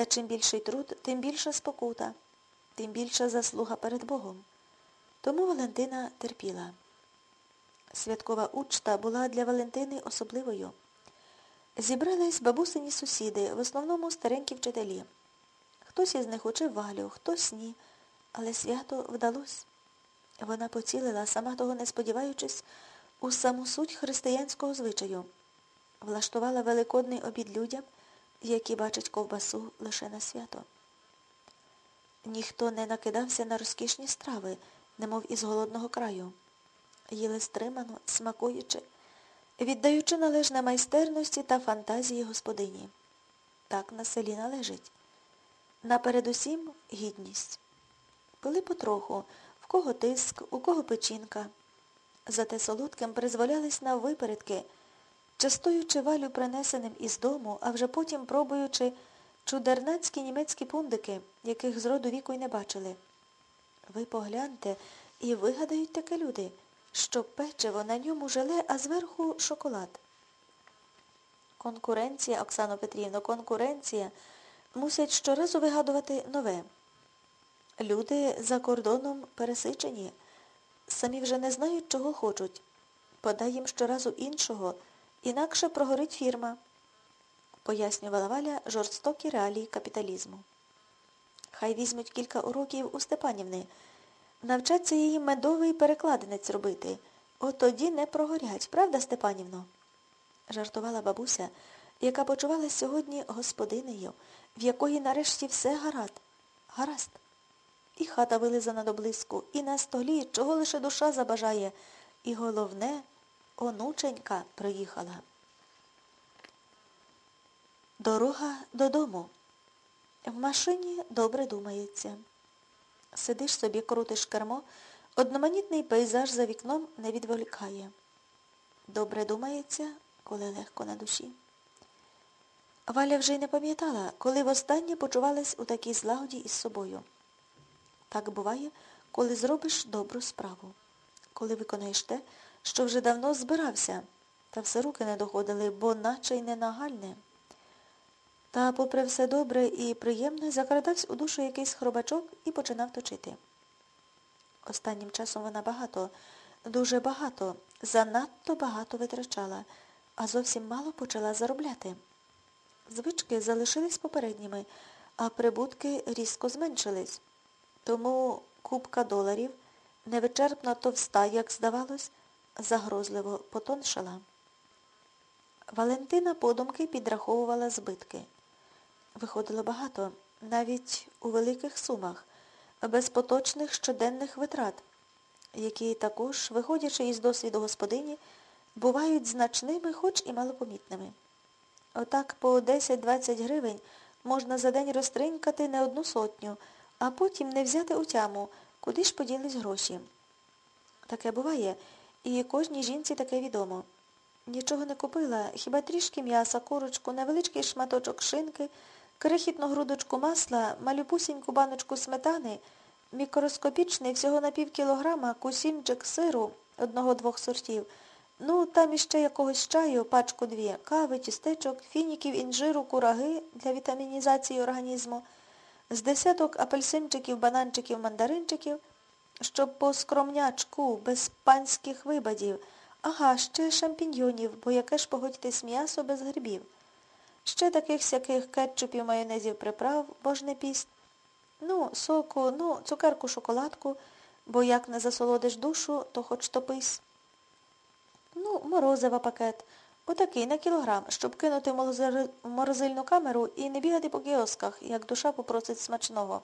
Та чим більший труд, тим більша спокута, тим більша заслуга перед Богом. Тому Валентина терпіла. Святкова учта була для Валентини особливою. Зібрались бабусині сусіди, в основному старенькі вчителі. Хтось із них учив валю, хтось ні, але свято вдалося. Вона поцілила, сама того не сподіваючись, у саму суть християнського звичаю. Влаштувала великодний обід людям, які бачать ковбасу лише на свято. Ніхто не накидався на розкішні страви, немов із голодного краю. Їли стримано, смакуючи, віддаючи належне майстерності та фантазії господині. Так на селі належить. Напередусім гідність. Пили потроху, в кого тиск, у кого печінка. Зате солодким призволялись на випередки, частуючи валю принесеним із дому, а вже потім пробуючи чудернацькі німецькі пундики, яких зроду віку й не бачили. Ви погляньте і вигадають таке люди, що печиво на ньому желе, а зверху шоколад. Конкуренція, Оксано Петрівно, конкуренція. Мусять щоразу вигадувати нове. Люди за кордоном пересичені. Самі вже не знають, чого хочуть. Подай їм щоразу іншого, інакше прогорить фірма, пояснювала Валя жорстокі реалії капіталізму. Хай візьмуть кілька уроків у Степанівни, навчаться її медовий перекладинець робити. От тоді не прогорять, правда, Степанівно? жартувала бабуся, яка почувалася сьогодні господинею, в якої нарешті все гаразд. Гаразд. І хата вилизана до блиску, і на столі, чого лише душа забажає. І головне, онученька приїхала. Дорога додому. В машині добре думається. Сидиш собі, крутиш кермо, одноманітний пейзаж за вікном не відволікає. Добре думається, коли легко на душі. Валя вже й не пам'ятала, коли востаннє почувалась у такій злагоді із собою. Так буває, коли зробиш добру справу, коли виконаєш те, що вже давно збирався, та все руки не доходили, бо наче й не нагальне. Та, попри все добре і приємне, закрадався у душу якийсь хробачок і починав точити. Останнім часом вона багато, дуже багато, занадто багато витрачала, а зовсім мало почала заробляти. Звички залишились попередніми, а прибутки різко зменшились. Тому купка доларів, невичерпно товста, як здавалось, загрозливо потоншала. Валентина подумки підраховувала збитки. Виходило багато, навіть у великих сумах, без поточних щоденних витрат, які також, виходячи із досвіду господині, бувають значними, хоч і малопомітними. Отак по 10-20 гривень можна за день розтринькати не одну сотню, а потім не взяти у тяму, куди ж поділись гроші. Таке буває, і кожній жінці таке відомо. Нічого не купила, хіба трішки м'яса, курочку, невеличкий шматочок шинки, крихітну грудочку масла, малюпусіньку баночку сметани, мікроскопічний всього на пів кілограма кусінчик сиру одного-двох сортів, ну там іще якогось чаю, пачку дві, кави, тістечок, фініків, інжиру, кураги для вітамінізації організму, з десяток апельсинчиків, бананчиків, мандаринчиків, щоб по скромнячку, без панських вибадів, ага, ще шампіньйонів, бо яке ж погодьтесь м'ясо без грибів. Ще таких сяких кетчупів, майонезів приправ, бо ж не піст. Ну, соку, ну, цукерку, шоколадку, бо як не засолодиш душу, то хоч топись. Ну, морозива пакет. Отакий на кілограм, щоб кинути в морозильну камеру і не бігати по кіосках, як душа попросить смачного.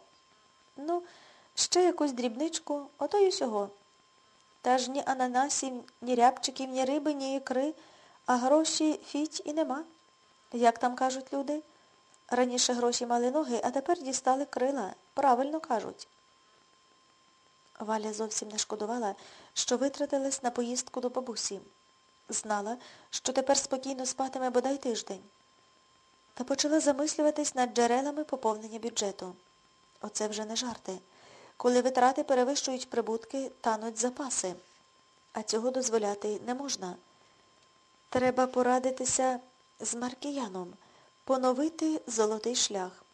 Ну, ще якусь дрібничку, ото й усього. Та ж ні ананасів, ні рябчиків, ні риби, ні ікри, а гроші фіть і нема. Як там кажуть люди? Раніше гроші мали ноги, а тепер дістали крила. Правильно кажуть. Валя зовсім не шкодувала, що витратилась на поїздку до бабусі. Знала, що тепер спокійно спатиме бодай тиждень. Та почала замислюватись над джерелами поповнення бюджету. Оце вже не жарти. Коли витрати перевищують прибутки, тануть запаси. А цього дозволяти не можна. Треба порадитися з Маркіяном, поновити золотий шлях.